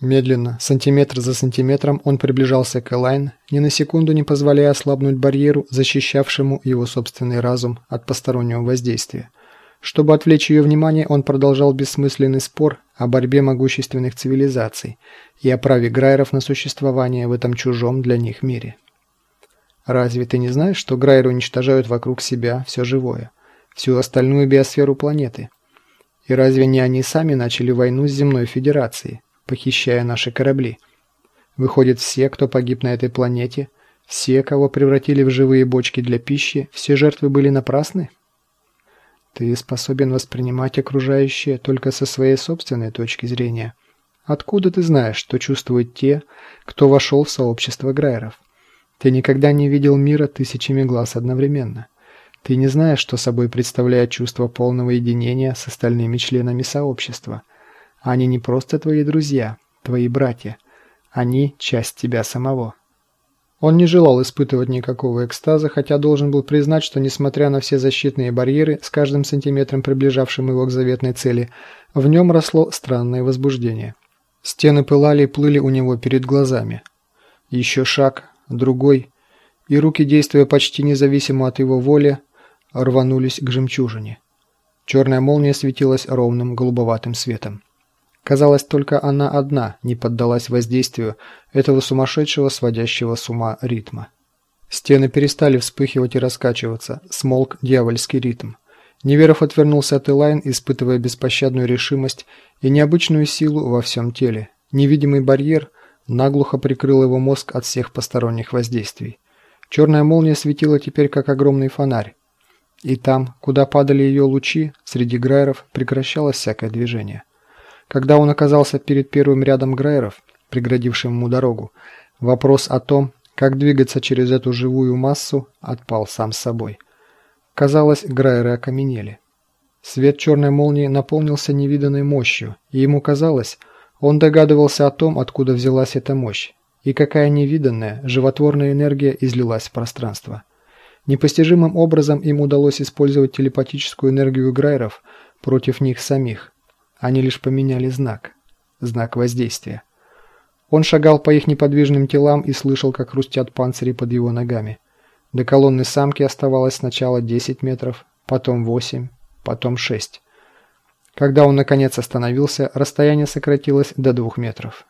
Медленно, сантиметр за сантиметром, он приближался к Элайн, ни на секунду не позволяя ослабнуть барьеру, защищавшему его собственный разум от постороннего воздействия. Чтобы отвлечь ее внимание, он продолжал бессмысленный спор о борьбе могущественных цивилизаций и о праве Грайеров на существование в этом чужом для них мире. Разве ты не знаешь, что Грайеры уничтожают вокруг себя все живое, всю остальную биосферу планеты? И разве не они сами начали войну с Земной Федерацией? Похищая наши корабли. Выходит, все, кто погиб на этой планете, все, кого превратили в живые бочки для пищи, все жертвы были напрасны? Ты способен воспринимать окружающее только со своей собственной точки зрения. Откуда ты знаешь, что чувствуют те, кто вошел в сообщество Грайеров? Ты никогда не видел мира тысячами глаз одновременно. Ты не знаешь, что собой представляет чувство полного единения с остальными членами сообщества – они не просто твои друзья, твои братья. Они часть тебя самого. Он не желал испытывать никакого экстаза, хотя должен был признать, что несмотря на все защитные барьеры, с каждым сантиметром приближавшим его к заветной цели, в нем росло странное возбуждение. Стены пылали и плыли у него перед глазами. Еще шаг, другой, и руки, действуя почти независимо от его воли, рванулись к жемчужине. Черная молния светилась ровным голубоватым светом. Казалось, только она одна не поддалась воздействию этого сумасшедшего, сводящего с ума ритма. Стены перестали вспыхивать и раскачиваться, смолк дьявольский ритм. Неверов отвернулся от Элайн, испытывая беспощадную решимость и необычную силу во всем теле. Невидимый барьер наглухо прикрыл его мозг от всех посторонних воздействий. Черная молния светила теперь как огромный фонарь. И там, куда падали ее лучи, среди грайеров прекращалось всякое движение. Когда он оказался перед первым рядом Грейеров, преградившим ему дорогу, вопрос о том, как двигаться через эту живую массу, отпал сам собой. Казалось, Грайеры окаменели. Свет черной молнии наполнился невиданной мощью, и ему казалось, он догадывался о том, откуда взялась эта мощь, и какая невиданная, животворная энергия излилась в пространство. Непостижимым образом им удалось использовать телепатическую энергию Грайеров против них самих, они лишь поменяли знак. Знак воздействия. Он шагал по их неподвижным телам и слышал, как хрустят панцири под его ногами. До колонны самки оставалось сначала 10 метров, потом 8, потом 6. Когда он наконец остановился, расстояние сократилось до 2 метров.